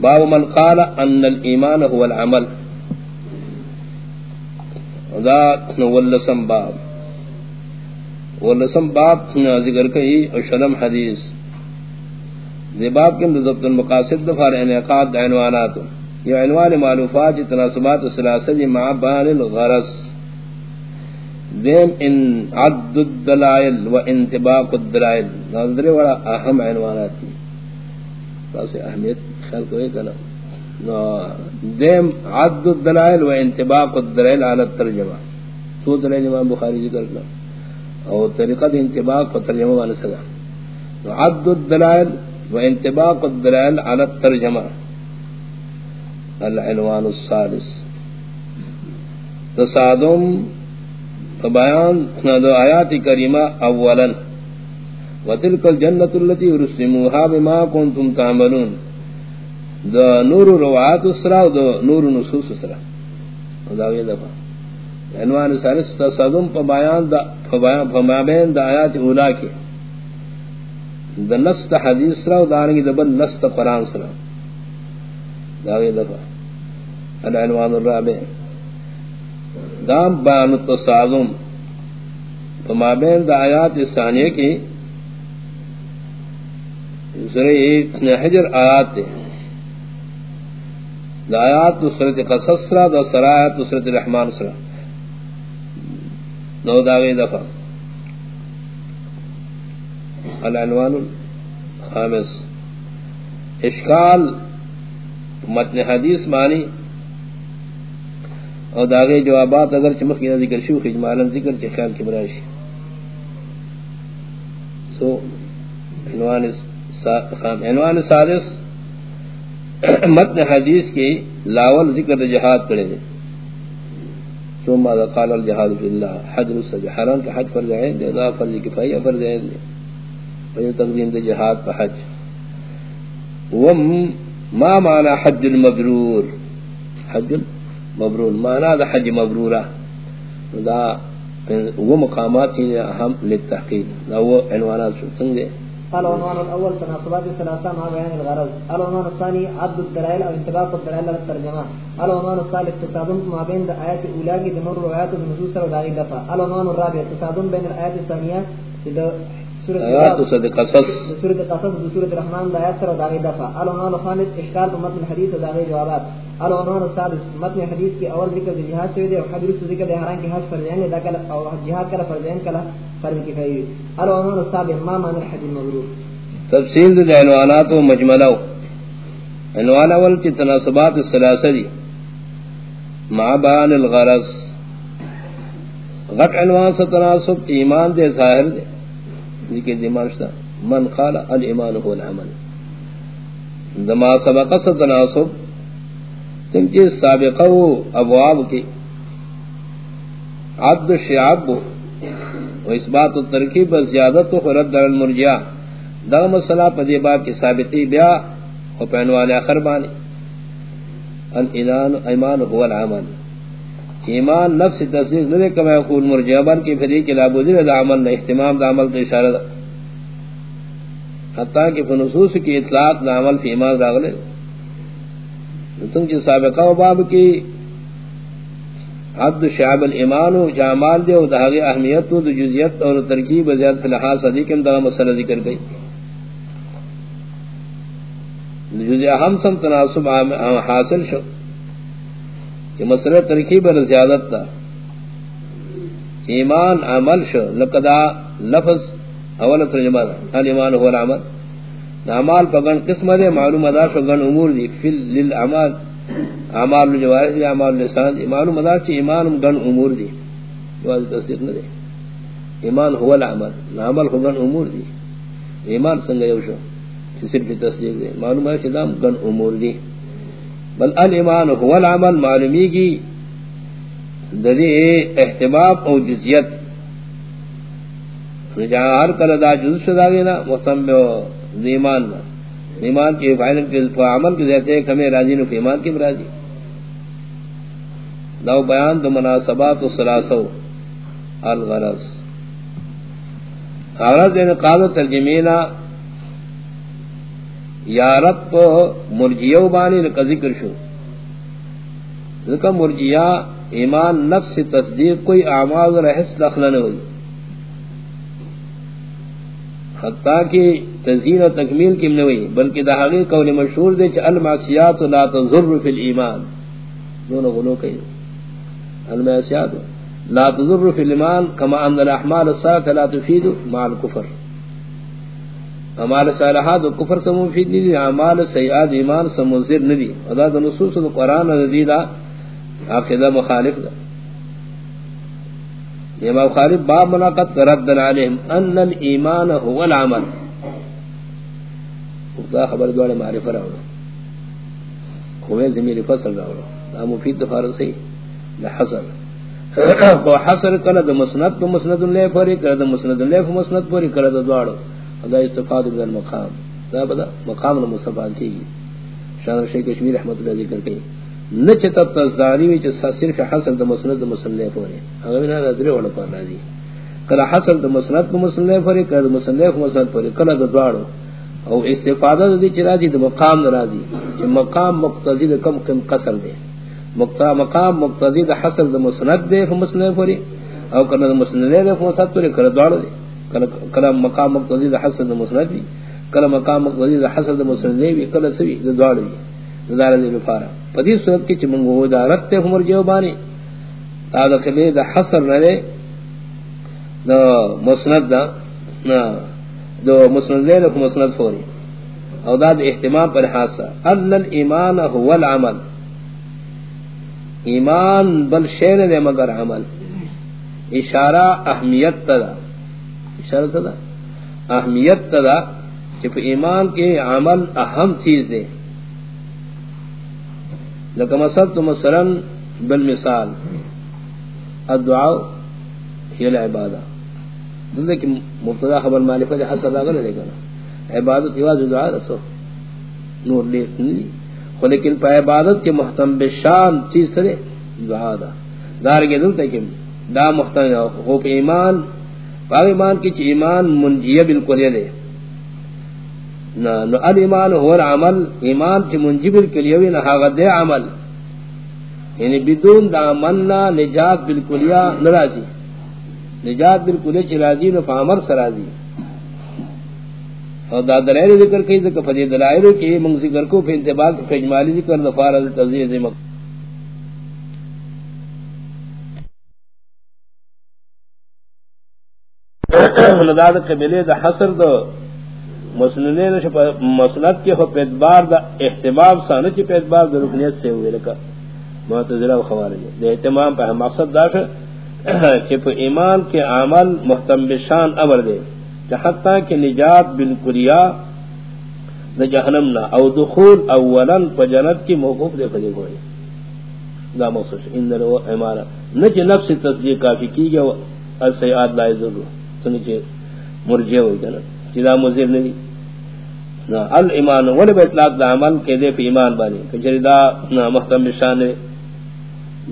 باب من قال ان الايمان هو العمل. ذا ولسم باب. ولسم باب ذکر کئی اور شلم حدیث. ذی باب کے ضبط المقاصد دفار انعقاد عنوانات. یہ عنوان معلوفات تناسبات الثلاثه جی مع بان الغرض دیم ان عد الدلائل و انتباق الدلائل. نظر وڑا اہم عنوانات تھی تاسے اہمیت خیال کوئی کنا دیم عد الدلائل و انتباق الدلائل على الترجمہ. تو دلائل امام بخاری ذکر کرنا اور طریقہ دی انتباق و ترجمہ وانا سگا عد الدلائل و انتباق الدلائل على الترجمہ. العنوان الثالث. تصادم فبیان دو آیات کریمہ اولا. وتلك الجنة التي رسموها بما كنتم تعملون. دا نور روایات اسرا و دا نور نصوص اسرا دا یہ دفعہ. عنوان سالس تصادم پا بیان دا پا بین دا آیات اولا کے. دا نست حدیث سرا و دارنگی دا بل نست قرآن سرا. دا یہ دفعہ. العنوان الرابع. دام بیان التصادم. پا بین دا آیات ثانیہ کی سورہ حجر آیات دے دا آیات تو قصص سرا دا سرایت تو سورت رحمان سرا۔ نو داغی دفع العنوان الخامس۔ اشکال، متن حدیث مانی اور داغی جوابات اگر چمخ کی ذکر شو خجمالا ذکر چخیال کی براشی سو عنوان اس عنوان سادس متن حدیث کی لاول ذکر جہاد کرے دے۔ ثم قال الجهاد في الله حج السجد حرام کا حج فرض ہے دے فرض کفایہ فرض ہے دے اور تقدیم دے جہاد پر حج۔ وم ما معنى حج المبرور حج مبرور، معنی دا حج مبرورہ۔ دا وہ مقامات ہیں اہم للتحقیق دا وہ عنوانات سنگے العنوان الاول تناسبات الثلاثه مع بيان الغرض. العنوان الثاني عد الدلائل او انتباق الدلائل على الترجمه العنوان الثالث تصادم ما بين الايات الاولى بمر روايات النصوص وداعي دفع العنوان الرابع تصادم بين الايات الثانيه آیات سورۃ قصص سورۃ قصص سورۃ الرحمن آیات سره داغی دفع العنوان الخامس اشکال متن الحديث و داغی جوابات العنوان السادس متن حدیث کی اول ذکر جہاد سے دے اور حدیث ذکر دے حرام کی حج فرض ہیں دا او جہاد کلا فرض ہیں کلا فرض کفایہ العنوان السابع ما معنی الحج المبرور تفصیل دے عنوانات و مجملہ عنوان اول کی تناسبات الثلاثه دی. مع بیان الغرض. غٹ عنوان سے تناسب ایمان دے ظاہر دے. ذکر دمان شتا. من قال الایمان هو العمل. دما سبق سے تناسب. چنکہ سابقہ ابواب کی. عبد شعب و اثبات و ترکیب و زیادت و رد در المرجع. دا مسئلہ پا دی باب کی ثابتی بیا و پہنوال آخر بانی. ان انان ایمان هو العمل. ایمان نفس تصدیق لدے کما یقول مرجع بان کی فریق لابودی دا عمل نا احتمام دا عمل دا اشارہ دا. حتیٰ کہ فنصوص کی اطلاق دا عمل فی ایمان داغلے تم کی سابقہ و باب کی عبد شعب الایمان و جامال دے و دہاغی اہمیت و جزیت اور ترکیب زیادت فی لحاظ صدیقم دا مسئلہ ذکر گئی۔ جزی اہم سم تناسب حاصل شو کہ مسئلہ ترکیب اور زیادت دا۔ ایمان عمل شو لقدا لفظ اول ترجمہ دا۔ ایمان هو العمل۔ اعمال پگن قسم دے، معلوم ادا شو، گن امور دی۔ فل للعمال اعمال الجوارح دی اعمال اللسان دی معلوم ادا چ ایمان گن امور دی۔ جواز تصدیق نہ دے۔ ایمان هو العمل عمل ہو گن امور دی۔ ایمان سنگ یو شو۔ چی صرف تصدیق دے۔ معلوم ہے کہ دام گن امور دی۔ بل الایمان هو العمل معلومی کی ددی احتباب او جزیت۔ جہاں ہر کل دا جز شدا دینا مستمع ایمان ایمان کے فائل کے عمل کے ذات کمی راضی نو ایمان کی راضی۔ لو بیان دو مناسبات و سلاسو الغرض۔ غرض ان قال ترجمینا یارت پا مرجیو بانی لکا ذکر شو۔ ذکر مرجیہ ایمان، نفس، تصدیق، کوئی اعمال رحس دخلن ہوئی۔ حتیٰ کہ تزین و تکمیل کی منوئی بلکہ دہاغی قول مشہور دے چا المعصیات لا تضر فی الایمان۔ دونوں غلو کئی۔ المعصیات لا تضر فی الایمان، کما ان الاحمال الساکہ لا تفید مع الكفر اعمال صالحات و کفر سے مفید نہیں دی اعمال سیئات ایمان سے مضر نہیں۔ دی ادا تو نصوص قرآن ندیدہ عقیدہ مخالف دا۔ امام خالف باب مناقض رد علیہم ان الایمان هو العمل. دا خبر دوڑے معرفہ راوڑا خوے زمین فصل راوڑا دا مفید دفار سی دا حصر. کو حصر کلا دا مسند دا مسند اللہ پوری کلا دا مسند اللہ مسند پوری کلا دا دوڑا دا استفاد من المقام. دا بدا مقام المصطفى کی شان شیخ کشمیر رحمت اللہ ذکر کئی نچ تب تزاری وچ صرف حسن دا مسند دا مسند پورے اگر بنا دا درے وڑا پر راضی کلا حسن دا مسند دا مسند پورے کلا دا مسند مسند پورے کلا دا دوارو او استفادہ دا دی چرازی دا مقام راضی چی مقام مقتضی دا کم کم قصر دے مقام مقتضی دا حسن دا مسند دے فمسند پورے او کلا دا مسند دے فمسند پورے کلا دوارو دے کلا مقام مقتضی دا حسن دا مسند دی کلا مقام مقتضی دا حسن دا مسند دی کلا سوی دا دوار دی دا دی بفارا پدی صورت کی چی منگو دا رت ہمر جو بانی. تا دا کلی دا حسن نرے، دا مسند دا دا مسند دی دا مسند فوری. او دا دا احتمام پر حاصل. ان الایمان هو العمل. ایمان بل شیر دے مگر عمل. اشارہ اہمیت تا دا. اشارہ صدا اہمیت تدا کہ ایمان کے عمل اہم چیز دے. لکہ مثل تو مثلا بالمثال. الدعاء ہی العبادہ دلدے کہ مبتدا خبر معلفہ دے حسر لاغا لے گا عبادت یواز دعا رسو نور لیت نہیں خو لیکن پا عبادت کے محتم بشان چیز سرے دعا دا دار کے دلتے کہ دا محتم خوب ایمان باغ ایمان کی چی ایمان منجیہ بالکل یہ دے نو الایمان هو العمل ایمان چ منجی بالکل یہ نہ غد عمل. یعنی بدون دا عملنا نجات بالکل یا ناراضی نجات بالکل چ راضی نو فامر سراضی اور دا دلائل ذکر کئی ذکر فدی دلائل کی منگ ذکر کو پھر انتباہ کو اجمالی ذکر دفار تذیر ذمک لداد قبلے دا حصر دا مسننے مسند کے ہو پیدبار دا احتمام سانا چی پیدبار دا رکنیت سے ہوئے لکا. معتذرہ و خوارج. دا احتمام پہ مقصد دا کہ پہ ایمان کے عمل محتم بشان امر دے. حتی کہ نجات بالکلیا دا جہنمنا او دخول اولا پہ جنت کی موقوف دے فدی گوئی دا مقصد. اندر وہ ایمانا نچ نفس تصدیق کافی کی گیا السیعات لا ضرور. سنچے مرجے ہوئی کنا جدا مزیر نہیں الایمان ولی با اطلاق دا عمل کے دے پی ایمان بانی کچھر دا محتم بشان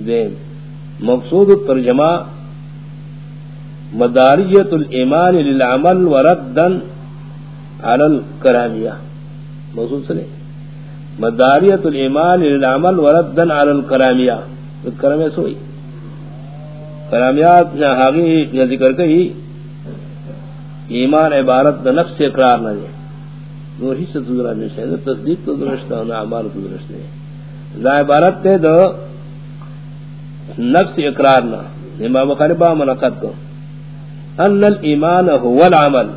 دے۔ مقصود الترجمہ مداریت الایمان للعمل وردن علی الکرامیہ۔ مقصود سنے۔ مداریت الایمان للعمل وردن علی الکرامیہ۔ الکرامیہ سوئی۔ کرامیات نے ذکر کہی ایمان عبارت دا نفس اقرار نہ دے۔ نور ہی سے تدرا نشے دا تصدیق تو درشتا ہونا عمال تو درشتے ہیں دا عبارت تے دا نفس اقرار نہ امام قربا منعقد کو۔ ان الایمان هو العمل۔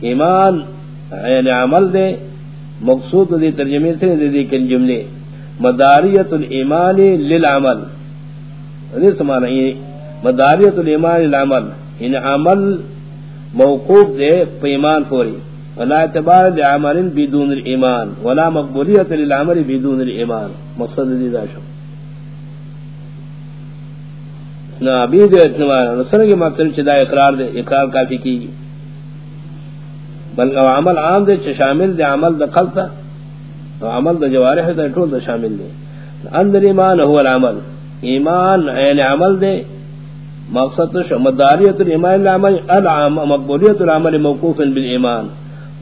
ایمان یعنی عمل دے، مقصود دے، ترجمے سے دے دے کن جملے۔ مداریت الایمان للعمل۔ دے سمانا مداریت الایمان للعمل۔ یعنی عمل موقوف دے، پیمان پوری۔ ولا اعتبار لعمل بدون الايمان ولا مقبولیت للعمل بدون الايمان مقصد دی داشو نا ابھی دے اعتبار رسول کے مقصد چدا اقرار دے، اقرار کافی کی بل او عمل عام دے چ شامل دے، عمل د قلب او عمل د جوارح دے ٹول دے شامل دے. اندر ایمان هو العمل. ایمان یعنی عمل دے، مقصد مداریت الایمان العمل العام مقبولیت العمل موقوف بالایمان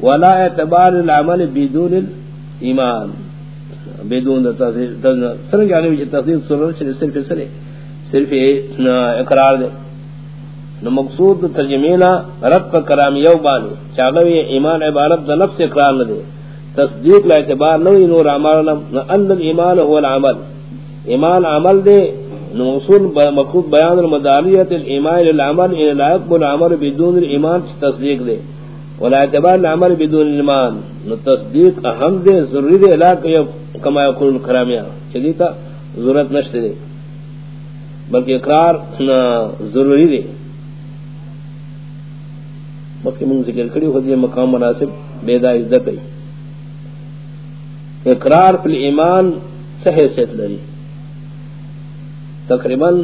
ولا اعتبار العمل بدون الايمان بدون سرنگ یعنی کہ تصدیق صرف صرف صرف صرف اقرار دے نو مقصود ترجمینا رب کا کرام یو بانی چاگوی ایمان عبارت دا نفس اقرار نہ دے تصدیق لا اعتبار نوی نور عمال نہ ان الایمان هو العمل. ایمان عمل دے نو مقصود مقصود بیان المداریت الایمان للعمل ان لا يقبل عمل بدون الايمان تصدیق دے ولا اعتبار العمل بدون الايمان نو تصدیق اہم دے، ضروری دے، لا کہ کما یقول الکرامیا شدیتا ضرورت نشتے دے. بلکہ اقرار ضروری دے. بلکہ من ذکر کری، خود یہ مقام مناسب، بیدا عزت ہے. اقرار فی ایمان صحیح سیت لری. تقریباً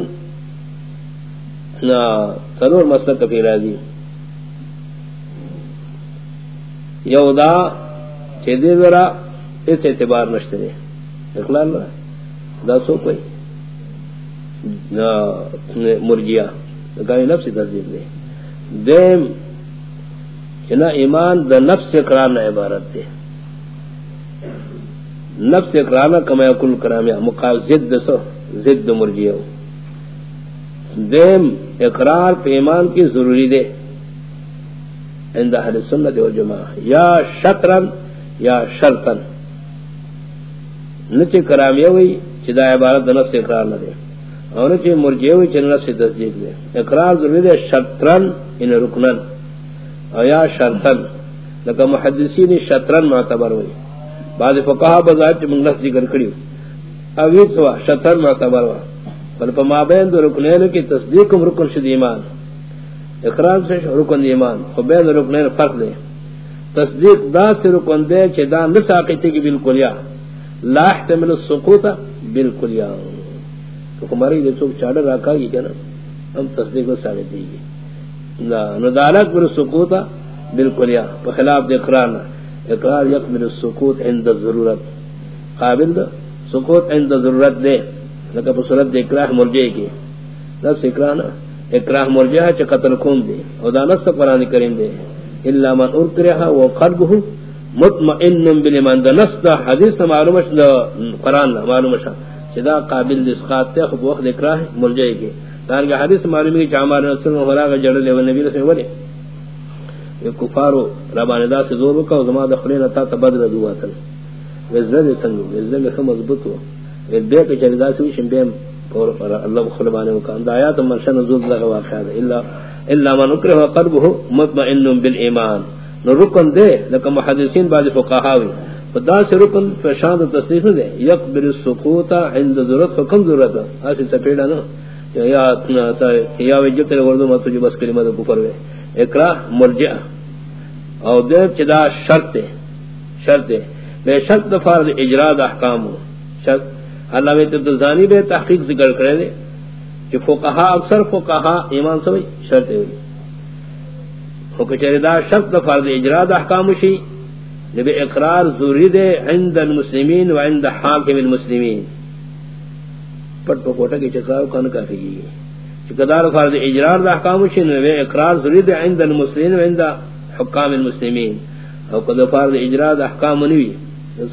سرور مسئلہ کفی راضی. یودا چیدی ورا اس اعتبار نشتے دے۔ اخلال رہا دا سو کوئی مرجیا۔ گاہی نفس تصدیق دے۔ دیم، چنا ایمان دا نفس اقرار نہ عبارت دے۔ نفس اقرار نہ کما کل کرامیا مقابل زد سو۔ زد مرجیا۔ دیم، اقرار پہ ایمان کی ضروری دے۔ عند اہل سنت والجماع یا شطرن یا شرطن. نچے کرامیہ ہوئی چی دا عبارت دا نفس اقرار نہ دے، اور نچے مرجعہ ہوئی چی نفس تصدیق دے. اقرار ضروری دے شطرن ان رکنن، اور یا شرطن. لکہ محدثین شطرن معتبر ہوئی. بعض فقہا بظاہر چی منگلس ذکر کریو. اوید سوا، شطرن معتبر ہوئی بل پا مابین دو رکنین کی تصدیقم رکن شد ایمان. اقرار سے رکن ایمان، خو بین رکنین فرق دے۔ تصدیق دا سے رکن دے چی دا نساقیتی کی بالکل یا۔ لا احتمل السقوط بالکل یا۔ تو ہماری دے چوک چاڑر راکا گی کنا ہم تصدیق کو ثابت دی گی ندالت پر السقوط بالکل یا۔ بخلاف دے اقرار اقرار یقبل السقوط عند ضرورت قابل دا سقوط عند ضرورت دے۔ لکہ پر صورت دے اقراح مرجع کی۔ نفس اقراح نا اقراح مرجع چا قتل کون دے او دا نست قرآن کریم دے۔ الا من ارکرها وقلبه مطمئن بالایمان دا نص دا حدیث دا معلوم دا قرآن دا معلوم شا چدا قابل دسخات تے، خب وقت اکراہ مرجعی کے۔ دارگا حدیث معلوم ہے کہ عمار نصر و مراغ جڑل لے ونبی رسول ولی یہ کفارو ربان دا سے زور بکا و زمان دا خلین تا تا بدر دواتا وزر دے سنگو وزر میں خم مضبط ہو وزر کے چلی سے ویشن بیم اللہ بخلبانے مکا اندہ آیات منشن نزول لگا واقعا دا الا من اکرہ قلبه مطمئن بالایمان نو رکن دے، لکہ محدثین بعض فقہاوی فدا سے رکن فشان تصدیق دے۔ یقبل السقوط عند ضرورت فکم ضرورت اسی سپیڑا نا یا اتنا تا یا وجت لے وردو مت جو بس کلمہ دے کفر وے اقرا مرجع او دے چدا شرط شرط بے شرط فرض اجرا احکام شرط اللہ میں بے تحقیق ذکر کرے دے کہ فقہا اکثر فقہا ایمان سمجھ شرط ہوئی۔ دا شرط فرض اجرا دا احکام شی نبی اقرار ضروری دے عند المسلمین و عند حاکم المسلمین۔ پٹ پکوٹا کی چکراو کن کافی گی چکدار فرض اجرار دا احکام شی نبی اقرار ضروری دے عند المسلمین و عند حکام المسلمین۔ او کدو فرض اجرا دا احکام نوی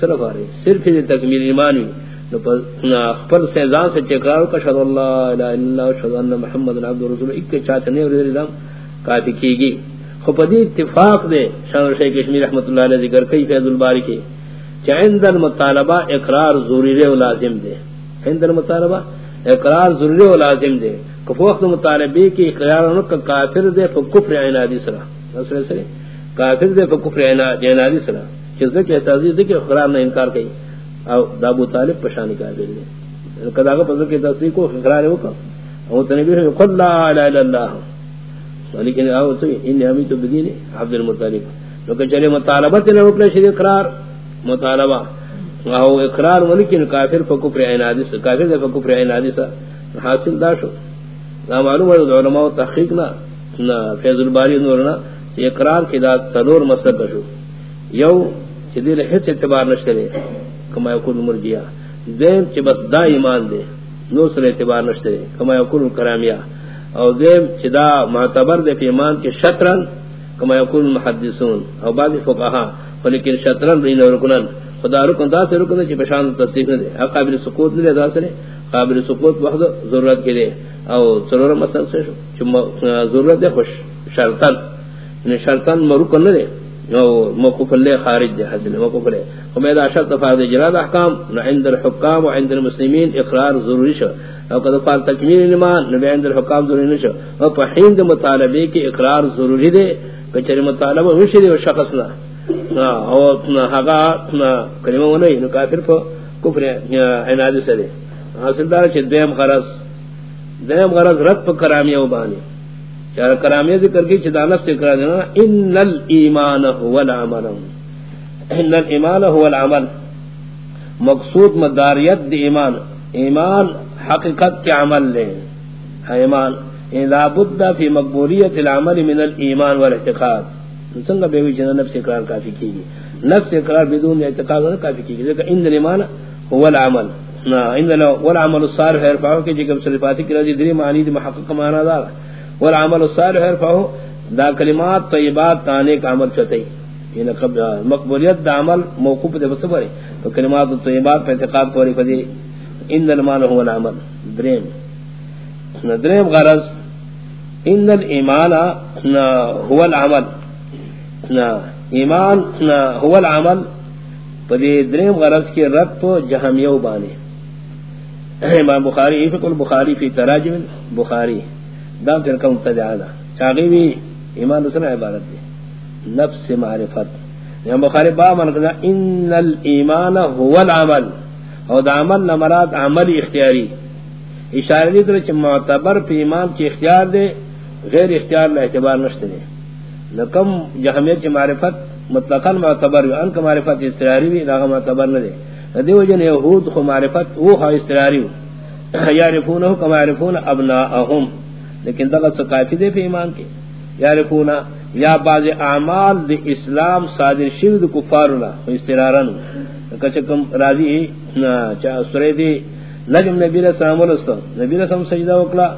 صرف آرے، صرف تکمیل ایمانوی خپل سیزان سے چکراو کا شد اللہ الہ الا اللہ شد ان محمد عبد رسول ایک چاہتے نہیں رضی اللہ کافی کی گی خپدی اتفاق دے شان شیخ کشمیر رحمت اللہ علیہ ذکر کئی فیض الباری کے چند المطالبہ اقرار ضروری و لازم دے. عند المطالبہ اقرار ضروری و لازم دے. کفوقت مطالبی کی اقرار کا کافر دے فکفر عنادی سرا نصر سرے کافر دے فکفر عنادی سرا چیز دے کہ تعزیز دے کہ اقرار نہ انکار کئی. او دابو طالب پشانی قابل دے کداغا پذر کی تصدیق کو اقرار ہے وہ کا او تنبی ہے قل لا الہ الا اللہ لیکن او سوی ان ہمیں تو بدین عبد المطلب. لو کہ چلے مطالبہ نے اپنے شری اقرار مطالبہ او اقرار ولیکن کافر کو کفر عنادی سے کافر کو کفر عنادی سے حاصل داشو نا معلوم ہے علماء تحقیق نہ نہ فیض الباری نور نہ اقرار کی ذات سلور مسلک شو. یو جدی ہچ اعتبار نشرے کما مرجیا دیم بس دا ایمان دے نو اعتبار کما کرامیا او دیم معتبر دے ایمان شطرن، کما یقول او بعض فقہا ولیکن شطرن بین رکنن۔ خدا رکن، دا سے رکن چی پشان تصدیق نہ دے قابل سقوط نہیں دا سے قابل سقوط وحد ضرورت کے لیے او ضرور مثلا سے ضرورت ہے خوش شرطن۔ یعنی شرطن مرکن نہ دے او موقف لے خارج دے حسن موقف لے شرط جراد احکام عند الحکام و عند المسلمین اقرار ضروری شو۔ او قد تکمیل ایمان نبی عند الحکام ضروری نشو۔ او پا دے مطالبے کی اقرار ضروری دے کچھر مطالبہ وشی دے و شخص نہ او کلمہ نو کافر پا کفر حاصل دار چھ دیم غرص دیم غرص رد پا کرامی او بانی۔ چاہر کرامی ذکر کی چھ دانف سے کرا دینا، ان الایمان هو العمل. ان الایمان هو العمل. مقصود مداریت دی ایمان ایمان حقیقت کے عمل لے۔ ہاں ایمان لا بد فی مقبولیت العمل من الایمان والاعتقاد۔ سنگا بے وجہ نفس اقرار کافی کی گی نفس اقرار بدون اعتقاد کافی کی گی لیکن ان الایمان هو العمل۔ نا، ان العمل الصالح يرفعه کہ جب صفات کی رضی دری معنی دی محقق معنی دا والعمل الصالح يرفعه. دا کلمات طیبات تانے کا عمل چتے. یعنی یہ مقبولیت دا عمل موقوف دے بس بڑے. تو کلمات طیبات پہ اعتقاد پوری فدی ان الایمان هو العمل. دریم. دریم غرض. ان الایمان هو العمل. ایمان هو العمل. پدی دریم غرض کی رد تو جہمیو بانے. امام بخاری فقل بخاری فی تراجم. بخاری. دا فرقہ مبتدعانا چاگی بھی ایمان رسنا عبارت دی. نفس معرفت. یعنی امام بخاری با من قدر ان الایمان هو العمل. او دا عمل نمرات عمل اختیاری. اشارہ دی طرح چھ معتبر پی ایمان کی اختیار دے، غیر اختیار لے اعتبار نشتے دے. نکم جہمیت کی معرفت، مطلقاً معتبر وی، ان معرفت استراری وی لاغا معتبر نہ دے. دیو جن یہود خو معرفت، وہ ہا استراری وی. یعرفونہ کما یعرفون ابناءہم. لیکن دغت سقافی دے پی ایمان کے یعرفونہ یا بعض اعمال دی اسلام صادر شید کفارنا استرارن کچکم راضی چا سورے دی نجم نبی علیہ السلام نبی علیہ السلام سجدہ وکلا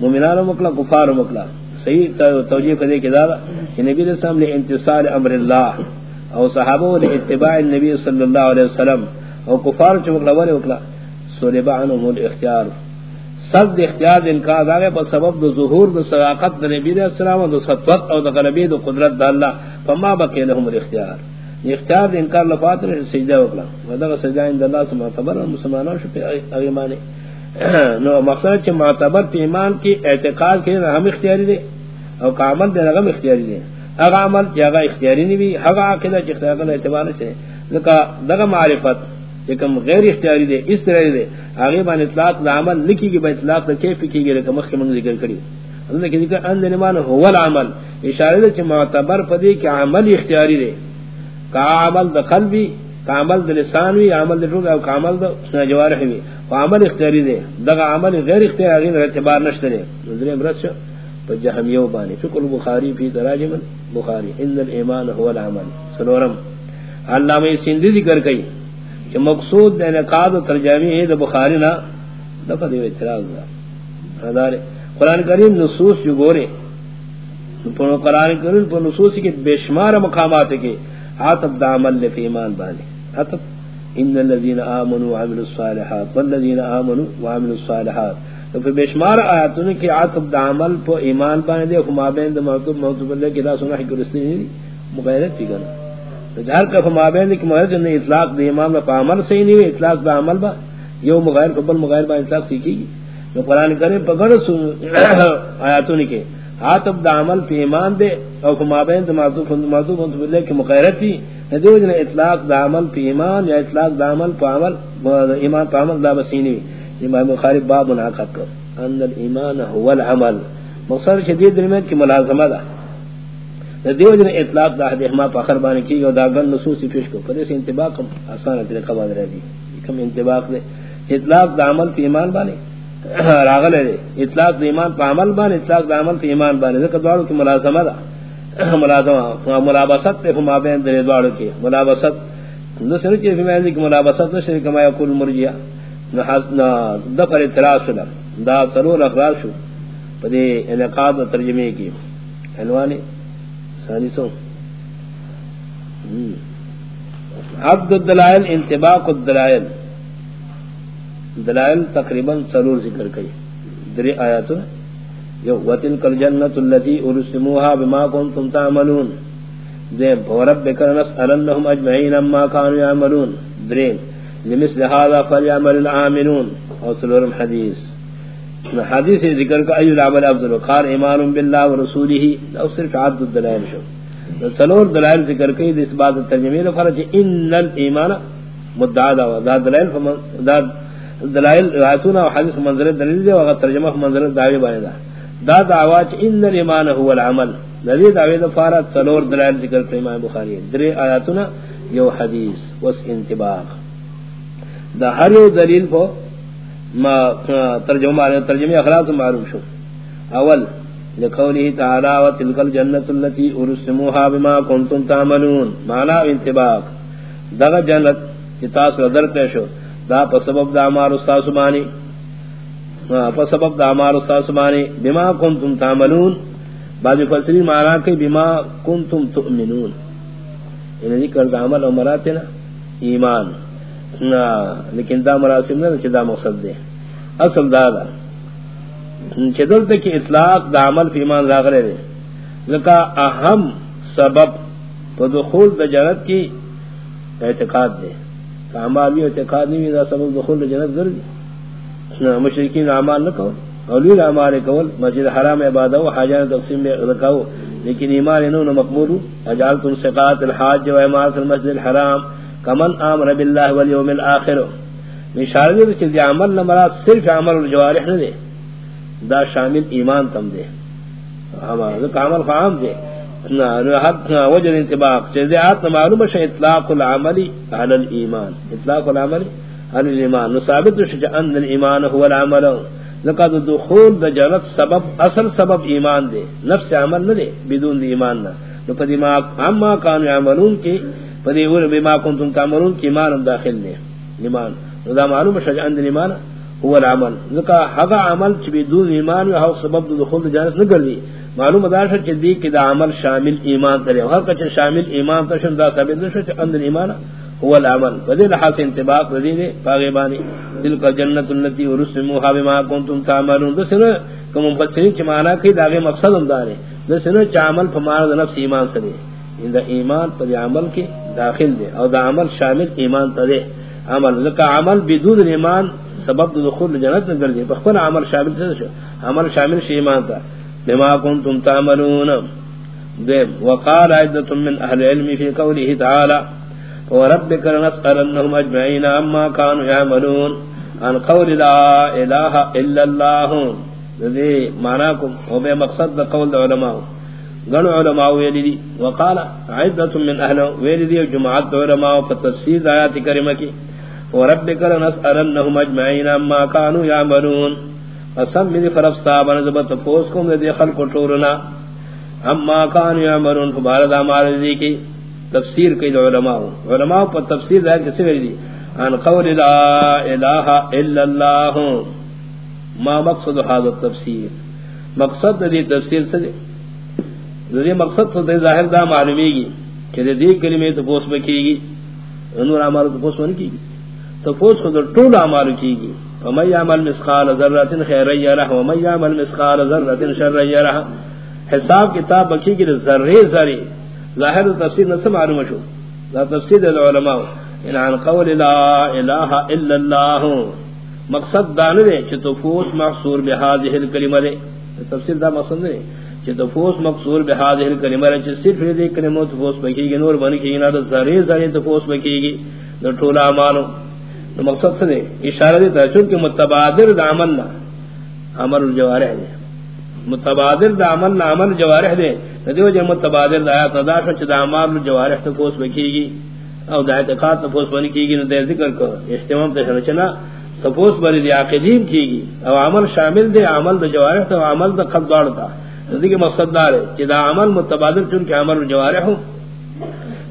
مومنان وکلا کفار وکلا صحیح توجیہ کرے کہ دادا کہ نبی علیہ السلام نے انتصال امر اللہ او صحابہ نے اتباع النبی صلی اللہ علیہ وسلم او کفار چمک لور وکلا سوربا عنہم الاختیار. سب دے اختیار ان کا داغے، پر سبب دو ظہور، دو صداقت، دو نبی علیہ السلام دو سطوت او دو غلبی، دو قدرت دا اللہ، فما بکی لهم الاختیار۔ اختیار دے انکار لفات نے سجدہ وکلا۔ ودغ سجدہ اند اللہ سے معتبر مسلمانوں شو پہ اغیمانے نو، مقصد چ معتبر پی ایمان کی اعتقاد کے ہم اختیاری دے او کامل دے رغم اختیاری دے۔ اگر عمل جگہ اختیاری نہیں بھی حق عقیدہ چ اختیار اعتبار سے۔ لکا دغ معرفت لیکن غیر اختیاری دے، اس طرح دے۔ آگے بان اطلاق دا عمل لکی گی با اطلاق دا کیف کی گی لکا مخی من ذکر کری۔ اللہ کہ ذکر ان دنمان هو العمل. اشارہ دے چ معتبر پدی کہ عمل اختیاری دے۔ کا عمل دا قلبی کامل دل لسان وی عمل دل روح او کامل دل جوارح وی۔ عمل اختیاری دے۔ دغا عمل غیر اختیاری غیر اعتبار نشتے دے۔ نظر امرت شو، پا جہمیو بانی فکر بخاری فی تراجم بخاری ان الایمان هو العمل۔ سنورم اللہ میں سندی ذکر کئی۔ کہ مقصود دے نقاد و ترجمی ہے دے بخاری نا دفع دیو اعتراض دا۔ حضار قرآن کریم نصوص جو گورے قرآن کریم پر نصوصی کے بشمار مقامات کے عاطب دا عمل لے لفی ایمان بانی عطب ان الذين امنوا وعملوا الصالحات والذين امنوا وعملوا الصالحات۔ تو پھر بشمار آیاتوں کی عطب دا عمل پو ایمان پانے دے خما بین دا محتوب محتوب اللہ کی دا سنہ حکر رسلی نہیں مغیرت بھی گنا تو جہر کا خما بین دے کہ مغیرت نے اطلاق دا ایمان پا عمل سے ہی نہیں اطلاق دا عمل با، یو مغیر قبل مغیر با اطلاق سیکھی گی۔ تو قرآن کرے پا گڑ آیاتوں کے عطب دا عمل پہ ایمان دے، او خما بین دا محتوب محتوب اللہ کی مغیرت بھی دیو جن اطلاق دا عمل پی ایمان یا اطلاق دا عمل پا عمل ایمان پا عمل دا بسینی امام بخاری باب منعقد کر۔ ان الایمان هو العمل۔ مقصد شدید درمیت کی ملازمہ دا۔ دیو جن اطلاق دا حدیث ما پاخر بانی کی دا گن نصوصی پیش کو پدے سے انتباق ہم آسان طریقہ باد رہ دی کم انتباق دے اطلاق دا عمل پی ایمان بانی راغل ہے اطلاق دا ایمان پا عمل بانی اطلاق دا عمل پی ایمان بانی ذکر دوارو کی ملازمہ دا ملازمہ ملابست تے فما بین در دوارو کی ملابسط ملابست نسر چی فما بین ملابست نشر کما یقول مرجیا دفر اعتراض شدہ دا سرور اخراج شو. پدی انقاد ترجمے کی عنوانی سالسوں عبد الدلائل، انتباق الدلائل۔ دلائل تقریباً سرور ذکر کئی۔ دری آیات جو وتل کل جنت التي ارسموها بما كنتم تعملون۔ ذي وربك نسالنهم اجمعين ما كانوا يعملون۔ درين لمثل هذا فليعمل العاملون۔ او سلورم حدیث۔ حدیث ذکر کا ایو العمل افضل. قال ایمان بالله ورسوله او صرف عدد الدلائل شو. سلور دلائل ذکر کئی اس بات ترجمہ ترجمے فرج. ان الايمان مدعا دا. دلائل فمن دا دلائل روایتون و حدیث منظر دلیل دے وغا ترجمہ منظر دعوی بانے دا. دا دعوی دعوات ان الايمان هو العمل. لذی دعوی دا فارت سلور دلائل ذکر کئی امام بخاری. در آیاتون یو حدیث، وس انتباق. دا ہر یو دلیل پو ما ترجمہ ترجمہ اخلاص معلوم شو. اول، لقوله تعالى وتلك الجنة التي أرسموها بما كنتم تعملون. معنى انتباق. دغا جنت اتاس ردر پیشو دا پا سبب دا عمار استاس مانی پا سبب دا عمار استاس مانی بما كنتم تعملون. بعد فسری معنی کہ بما كنتم تؤمنون. انہا ذکر دا عمل امراتنا ایمان. لیکن دا مراسم نا دا مقصد دے اصل دا دا چدل تک اطلاق دا عمل فی ایمان راغرے دے لکا اہم سبب تو دخول دا جنت کی اعتقاد دے اعمال بھی اعتقاد نہیں دا سبب دخول دا جنت گر دے مشرکین اعمال نہ کہو اولیل اعمال کول. مسجد حرام عبادہ و حاجان تقسیم میں رکھو لیکن ایمان انہوں نے مقبول اجالتم سقات الحاج و امارت المسجد الحرام. کمن آمر باللہ والیوم الاخر. من شاردی تو چل عمل نمرات صرف عمل الجوارح نہ دے، دا شامل ایمان تم دے۔ عمل فعام دے۔ وجد انتباق۔ چیزے آت معلوم شا اطلاق العملی علی الایمان۔ اطلاق العملی علی الایمان۔ نصابت شا ان الایمان هو العمل۔ لقد دخول دا جنت سبب، اصل سبب ایمان دے۔ نفس عمل نہ دے، بدون دی ایمان نہ۔ نو پدی ما اما کانو عملون کی پدی اور بما کنتم تعملون کی ایمان داخل دے ایمان. نو دا معلوم شا ان الایمان هو العمل. ذکا حقا عمل چ بدون ایمان و هو سبب دخول جنت نہ کردی معلوم دار چ دی کہ دا عمل شامل ایمان ترے ہر کچھ شامل ایمان تشن دا ثابت نہ چ اندر ایمان هو العمل. بدل حاصل انتباق ردی نے باغبانی دل کا جنت التي ورسموها بما كنتم تعملون. دسنا کم مفسرین چ معنی کہ دا مقصد ہم ہے دسنا چ عمل فمار نفس ایمان سے ان دا ایمان پر عمل کے داخل دے اور دا عمل شامل ایمان ترے عمل لکا عمل بدون ایمان سبب دخول جنت نہ کر دے بخبر عمل شامل سے شو؟ عمل شامل شی ایمان تھا بما کنتم تعملون. دیم، وقال عدت من اہل علم فی قوله تعالی وربك لنسألنهم اجمعين عما كانوا يعملون. عن قول لا اله الا اللہ دے الله ذي معناكم هو بمقصد قول العلماء قالوا علماء ويلدي وقال عدة من اهل ويلدي جماعة علماء فتفسير آيات كريمة وربك لنسألنهم اجمعين عما كانوا يعملون قسم من فرفستا بنزبت پوسکم دے خلق ٹورنا اما كانوا يعملون فبارد اعمال ذی کی تفسیر کئی علماء. علماء پر تفسیر دائر کسی ویلی دی. ان قول لا الہ الا اللہ. ما مقصد هذا التفسیر مقصد دی تفسیر سے دی. مقصد تو دی؟ ظاہر دا معلومی گی کہ دے دی کلمے تو پوس بکی گی انور عمال تو پوس بکی گی تو پوس خود طول عمال کی گی ومن يعمل مثقال ذرة خيرا يره، ومن يعمل مثقال ذرة شرا يره. حساب کتاب بکی گی ذرے ذرے ظاہر تفسیر نہ معلوم شو؟ لا تفسیر العلماء ان عن قول لا الہ الا اللہ مقصد دان دے کہ تفوس محصور بهذه الکلمہ دے تفسیر دا مقصد دے کہ تفوس مقصور بهذه الکلمہ دے صرف دے کلمہ تفوس بکی گی نور بن کی نہ ذرے ذرے تفوس بکی گی نہ ٹولا مانو۔ نو مقصد سے اشارہ دے تاچون کہ متبادر دا عمل نہ عمل الجوارح دے۔ متبادر دا عمل نہ عمل جوارح دے۔ دیو جے متبادر دا آیات ندا شو چھ دا عمال جوارح تفوس بکی گی او دا اعتقاد تفوس بنی کی گی نو دے ذکر کر، احتمام تشن چنا تفوس بنی دی عقیدیم کی گی او عمل شامل دے، عمل دا جوارح تا، عمل دا قد خط دوار تا دیکھ مقصد دار ہے چھ دا عمل متبادر چون کہ عمل جوارح ہو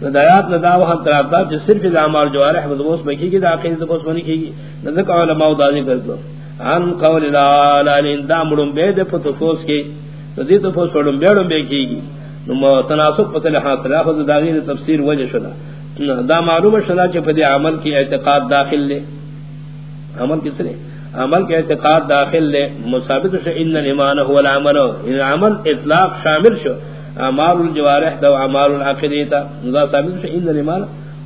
نو دا آیات ندا وہاں ترابتا چھ صرف دا عمال جوارح تفوس بکی گی دا عقید تفوس بنی کی گی نزک علماء دا ذکر کر عن قول لا لا دا مرم بے دے پتفوس کی تو تو پھوس پڑھوں بیڑوں بے کی گی تناسب پتل حاصل خود داغیر تفسیر وجہ شدا دا معلوم شدا چھ پدی عمل کی اعتقاد داخل لے عمل کس نے عمل کے اعتقاد داخل لے مثابت شو ان الایمان هو العمل. ان عمل اطلاق شامل شو. اعمال الجوارح دا اعمال العقیدہ دا ثابت شو ان الایمان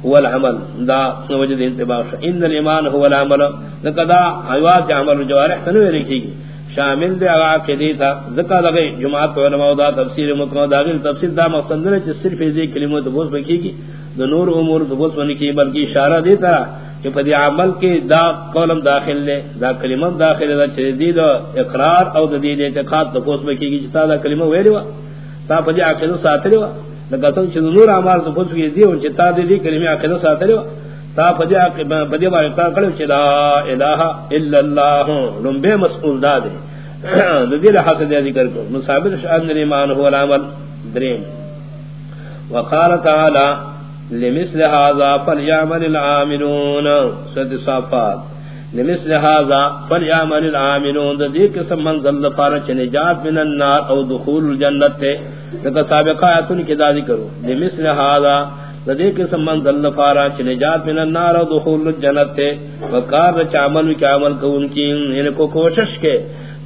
هو العمل. دا وجد انتباہ شو. ان الایمان هو العمل. لقد ایوات عمل الجوارح تنوی لکھی گی شامل دے اگا عقیدی تا ذکا لگے جماعت علماء دا تفسیر مکمل داخل تفسیر دا مقصد نے صرف یہ کلمہ تو بوس بکی گی نور امور تو بوس بنی کی بلکہ اشارہ دیتا کہ پدی عمل کے دا قولم داخل لے دا کلمہ داخل دا چیزی دا اقرار او دا دید اعتقاد دا بوس بکی گی جتا دا کلمہ ویلی وا تا پدی عقیدہ ساتھ وا لگا سن چیز نور عمال تو بوس بکی دی ان چتا دی دی کلمہ عقیدہ ساتھ وا تا پدی پدی با اقرار کرو چ لا الہ الا اللہ لم بے مسئول دا دے ذی حسد ذکر کو مصابر شان ایمان هو العمل دریم. وقال تعالی لمثل هذا فليعمل العاملون. سد صفات لمثل هذا فليعمل العاملون. ذی قسم من منزل فارچ نجات من النار او دخول الجنت. تے سابقات کی ذکر کرو. لمثل هذا ندی قسم من ذل فارا نجات من النار و دخول الجنت. وقار چامل کی عمل کو ان کی ان کو کوشش کے،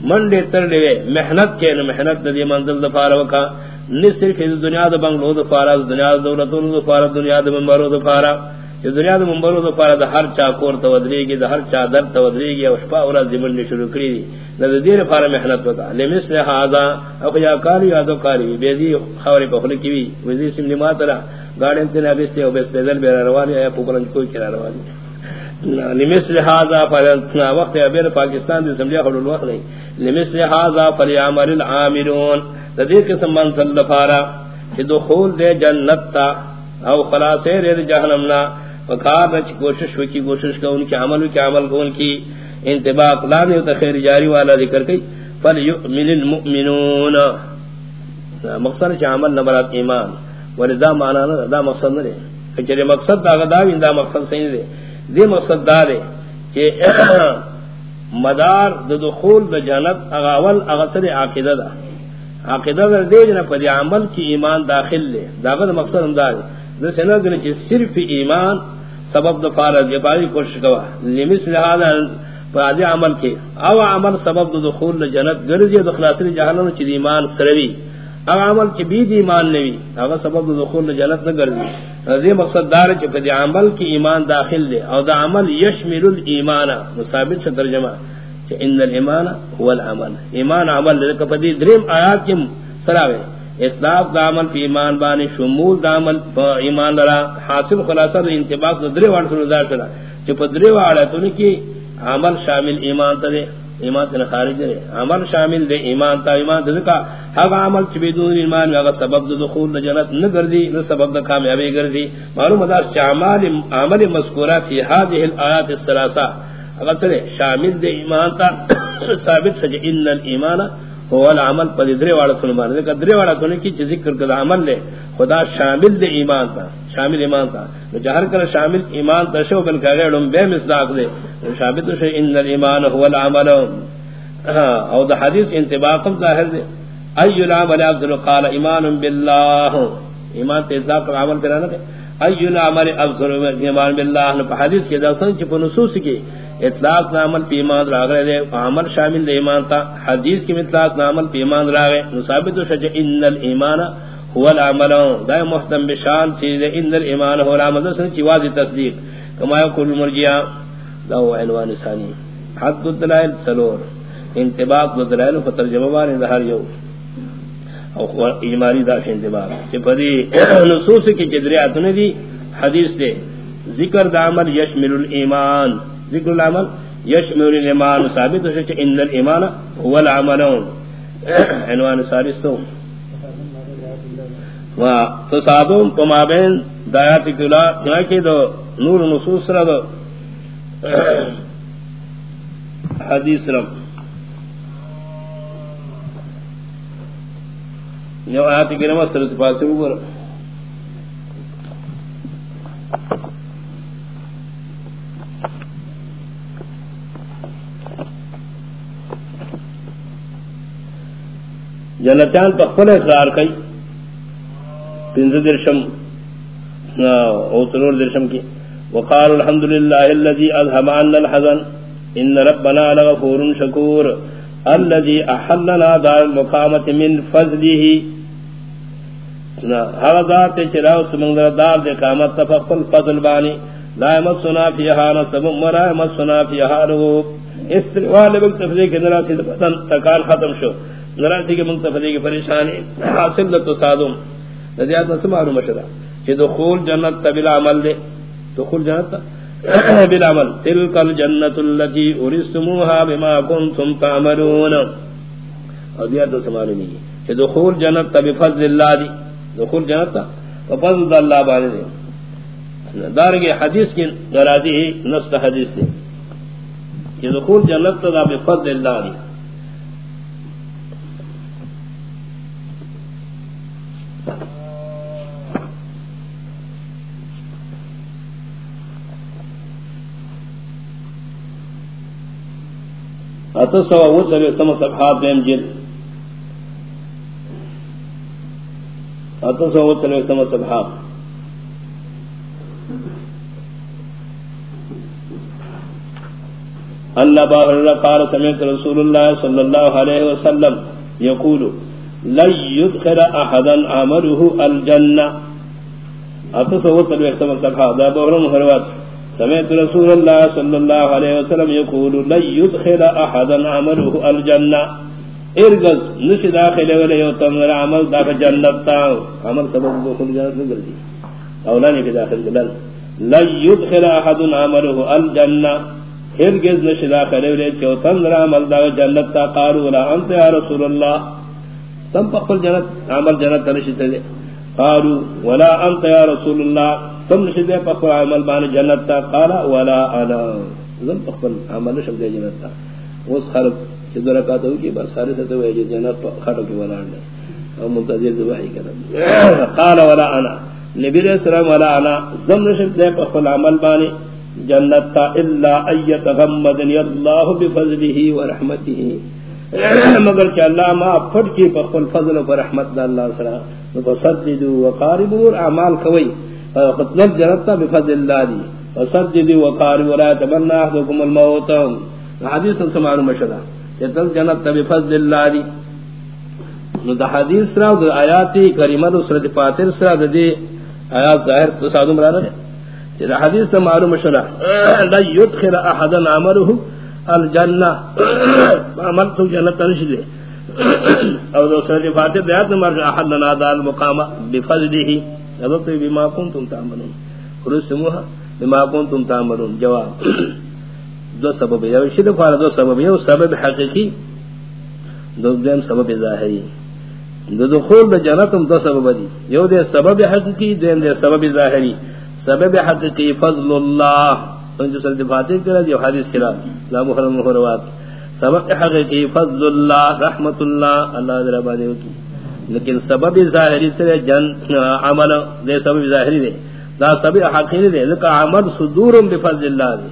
من دے تر لے محنت کے محنت دی منزل دفار وکا. نہ صرف دنیا دے بنگلو دا دفار دنیا دولت دفار دنیا دے منبر دفار جو دنیا دے منبر دفار دا ہر چا کور تو ودری گی دا ہر چا در تو ودری گی اوش پا اورا زمن نے شروع کری دی نہ دیر فار محنت وکا لمثل هذا، او یا کاری یا دو کاری بیزی خبر په خل کی وی وزی سیم نماترا گاڑی تے نہ بیستے او بیستے دل بیرا روانی ہے پوکلن کوئی کرا روانی لمثل هذا فلنا وقت ابیر پاکستان دی سمجھا خلول وقت نہیں لمثل هذا، فليعمل العاملون. ذی قسم من صلی فارا کہ دخول دے جنت تا، او خلاصے دے جہنم نا وکار نچ کوشش ہو کی کوشش کا ان کے عمل کے عمل کو ان کی انتباق لانے تو خیر جاری والا ذکر کی فلیؤمن المؤمنون۔ مقصد چ عمل نبرات ایمان۔ ولی ولذا معنی دا مقصد نہ ہے کہ مقصد دا غدا دا مقصد صحیح ہے دی مقصد دا دے کہ مدار د دخول د جنت اغاول اغسر عقیدہ دا۔ عقیدہ دا دے جنا پا عمل کی ایمان داخل لے۔ دا غد مقصد ہم دا دے دا سنہ دنے چی صرف ایمان سبب دا فارد یہ پاری کوشش کوا۔ لیمیس لہذا پا دی عمل کی او عمل سبب دا دخول د جنت، گرزی دخلاصر جہنم چی دی ایمان سروی۔ اگر عمل کی بید ایمان نوی۔ اگر سبب دو دخول جنت نہ کر دی مقصد دار چ کہ عمل کی ایمان داخل دے او دا عمل یشمل الایمان مثابت سے ترجمہ۔ کہ ان الایمان هو العمل ایمان عمل لک پدی دریم آیات کی سراوے۔ اطلاق دا عمل کی ایمان بانی، شمول دا عمل ایمان لرا، حاصل خلاصہ دو انتباق درے وار سن دار کرا کہ پدری وار تو کی عمل شامل ایمان تے ایمان تے خارج دے۔ عمل شامل دے، ایمان تا ایمان دے۔ کا ہر عمل چ بدون ایمان اگر سبب دو دخول دو جنت نہ گردی، نہ سبب دو کامیابی گردی۔ معلوم ہے کہ اعمال عمل مذکورہ فی هذه الايات الثلاثه اگر شامل دے ایمان تا ثابت ہے ان الایمان هو العمل پر درے والا سن سنمان دے درے والا تو کی ذکر کا عمل لے، خدا شامل دے ایمان تا، شامل ایمان تا۔ جہر کر شامل ایمان تا، شو بن کرے لم بے مصداق دے ثابت ہے ان الایمان هو العمل۔ ہاں، او دا حدیث انتباقم ظاہر دے۔ ای العمل افضل، قال ایمان بالله ایمان تے ذات عمل کرنا کہ ای العمل افضل ایمان بالله نے حدیث کے دسن چ نصوص کی اطلاق نامل پی ایمان راغے دے عمل شامل دے ایمان تا حدیث کی اطلاق نامل پی ایمان راغے ثابت شج ان الایمان هو العمل۔ دا محتم بشان چیز ان الایمان هو العمل۔ سن چ واضح تصدیق۔ کما یقول مرجیا، دا عنوان ثانی۔ حد الدلائل سلور انتباق دلائل فترجمہ بار ظاہر یو۔ او اجمالی دا انتباق کہ پدی نصوص کی جدریات نے دی، حدیث دے، ذکر دا عمل یشمل الایمان. ذکر العمل یشمل الایمان. ثابت ہے کہ ان الایمان هو العمل عنوان ثالث تو وا تصادم پما بین دایات کلا کہ دو نور نصوص را دو. حدیث رب یو آیات کریم سرت پاسے اوپر جنتان پر خل اقرار کئی. پنز درشم او سرور درشم کی. وقال الحمد لله الذي اذهب الحزن. ان ربنا لغفور شكور الذي احلنا دار المقامه من فضله. هذا ذات چراو سمندر دار دے قامت تفقل فضل بانی لا يمسنا فيها نصب ولا يمسنا فيها لغوب استوال بکتفلی کے نراسی بدن تکال ختم شو. نراسی کے منتفلی کی پریشانی حاصل لتصادم ندیات نسم معلوم مشرہ کہ دخول جنت تبیل عمل دے دخول جنت بلا عمل. تلك الجنة التي أرستموها بما كنتم تعملون. ودیات نسم معلوم کہ دخول جنت بفضل اللہ دی. دخول جنت بفضل اللہ بارے دے دارگی حدیث کی نرازی ہی نصد حدیث دے کہ دخول جنت دا بفضل اللہ دی. اتسو وصل سم صفحات دیم جل اتسو وصل سم صفحات اللہ باہر قال سمعت رسول اللہ صلی اللہ علیہ وسلم یقول، لن يدخل احدا عمله الجنہ۔ اتو اتصوت الوقتم صفحہ۔ دا باہر محروات سمعت رسول اللہ صلی اللہ علیہ وسلم یقول، لن يدخل احدا عمله الجنہ۔ ارگز نش داخل ولی یوتم عمل داخل جنت تا. عمل سبب دخل جنت نگر دی اولانی کی داخل جنت لن يدخل احد عمله الجنہ. ہرگز نشدا کرے لے چھو تن را عمل دا جنت تا. قالوا لا انت یا رسول اللہ. تم پخل جنت، عمل جنت نشتے دے قالوا ولا انت یا رسول اللہ. تم نشدے پخل عمل بان جنت تا. قال ولا انا. زم پخل عمل نشد دے جنت تا. اس خلق ہو کہ بس خارج سے جنت خرب کے ولا نے او منتظر دعائی کرم۔ قال ولا انا۔ نبی علیہ السلام ولا انا۔ زم دے پخل عمل بانی۔ جنت الا ایت اللہ مگر کہ اللہ ما پھٹ کی بخل فضل و رحمت اللہ سرا۔ وقاربوا اعمال مطلب جنت بفضل اللہ دی۔ فسددوا وقاربوا لا تمنى احدكم الموت۔ حدیث سمعنا کہ جنت بفضل اللہ دی. نو دا حدیث را دا آیات کریمہ دا سورۃ فاتر سرا دی، آیات ظاہر تصادم را رہے اذا حدیث معلوم شنا لا يدخل احد عمله الجنه عملت جنت رشد او دو سورۃ فاتحہ بیات مر احد لنا ذا المقام بفضله رضت بما كنتم تعملون. خروس رسمها بما كنتم تعملون. جواب. دو سبب ہے شد فار دو سبب ہے سبب حقیقی، دو دیم سبب ظاہری. دو دخول جنت دو سبب دی. یو دے سبب حقیقی دین دے سبب ظاہری. سبب حقیقی فضل اللہ. سنجو سلطی فاتح کرا دیو حدیث کرا. لا محرم محروات سبب حقیقی فضل اللہ، رحمت اللہ. اللہ در عبادی ہوتی لیکن سبب ظاہری سے جن، عمل دے سبب ظاہری دے. دا سبب حقیقی دے لکا عمل صدور بفضل اللہ دے.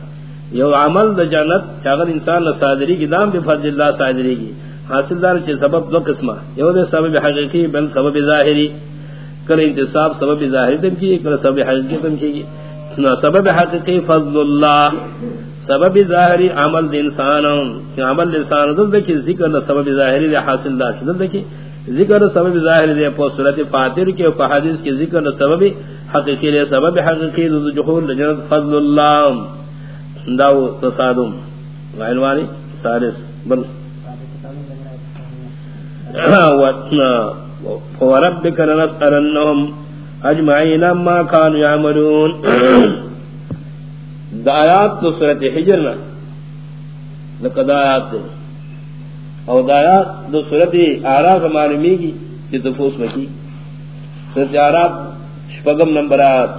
یو عمل دا جنت چاگر انسان صادری کی دام بفضل اللہ صادری کی حاصل دار چھ سبب دو قسمہ یو دے سبب حقیقی بل سبب ظاہری کل انتصاب، سبب ظاہری تم کی کل سبب حقیقی تم کی نہ سبب حقیقی فضل اللہ سبب ظاہری عمل دے انسان. عمل انسان دل دیکھی ذکر نہ سبب ظاہری دے حاصل دا دل دیکھی ذکر سبب ظاہری دے پو صورت فاتر کے پا حدیث کے ذکر سبب حقیقی دے سبب حقیقی دے جہول جنت فضل اللہ داو تصادم. عنوانی سالس بل. وربك لنسألنهم أجمعين ما كانوا يعملون. دعایات تو سورت حجرنا لقد آیات دے او دعایات دو سورت آراف معلومی کی جو تفوس میں کی سورت آراف شپگم نمبرات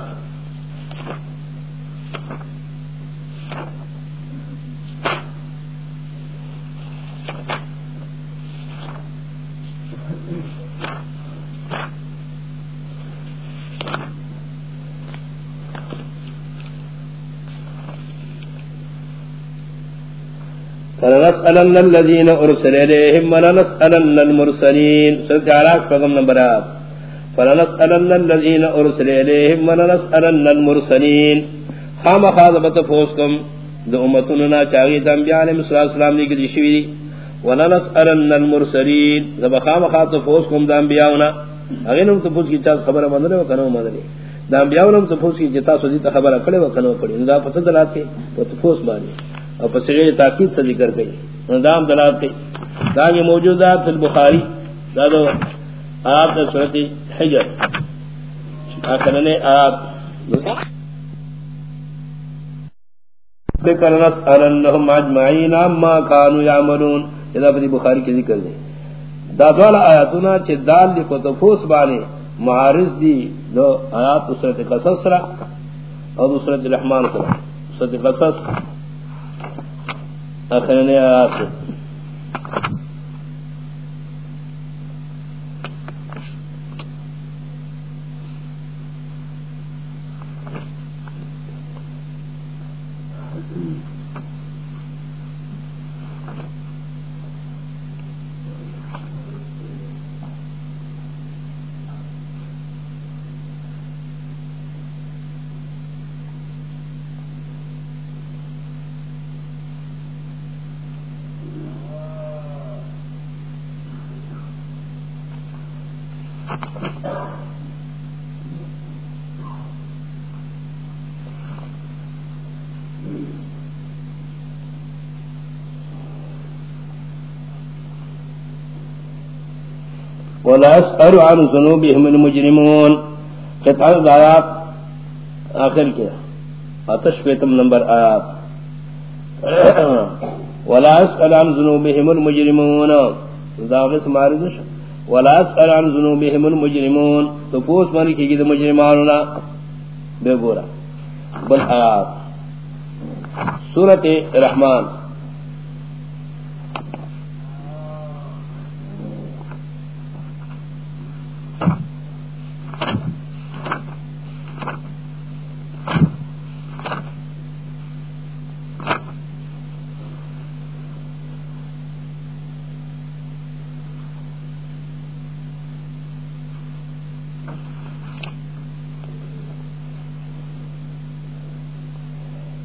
فلنسألن الذين أرسل إليهم ولنسألن المرسلين سورة عراق فقم نمبر آب. فلنسألن الذين ارسل اليهم ولنسألن المرسلين. خام خاضبت فوسكم دو امتنا چاہیے انبیاء علیہ السلام نے کی شوی ولنسألن المرسلين. زب خام خاضبت فوسكم دا انبیاءنا اگینم تو پوچھ کی چاز خبر مندرے و کنو مندرے دا انبیاءنا تو پوچھ کی جی جتا سوزی تا خبر کڑے و کنو کڑے دا پسند دلات کے تفوس بانی اور پس غیر تاکید سے ذکر گئی دا دلات کے دا یہ موجودات فی البخاری. دا دو آیات سورت حجر. آخرنے آیات. بکر نسألنہم اجمعین اما کانو یعملون. جدا پتی بخاری کی ذکر دے. دا دولا آیاتنا چھ دال لی فتفوس بانے معارض دی دو آیات سورت قصص را اور سورت رحمان سرا. سورت قصص آخرنے آیات۔ ولا يسأل عن ذنوبهم المجرمون. قطع آیات آخر کیا. آتش پیتم نمبر آیات. ولا يسأل عن ذنوبهم المجرمون. داغس ماردش ولا يسأل عن ذنوبهم المجرمون. تو پوس مانی کی گید مجرمانونا بے گورا. بل آیات. سورت رحمان.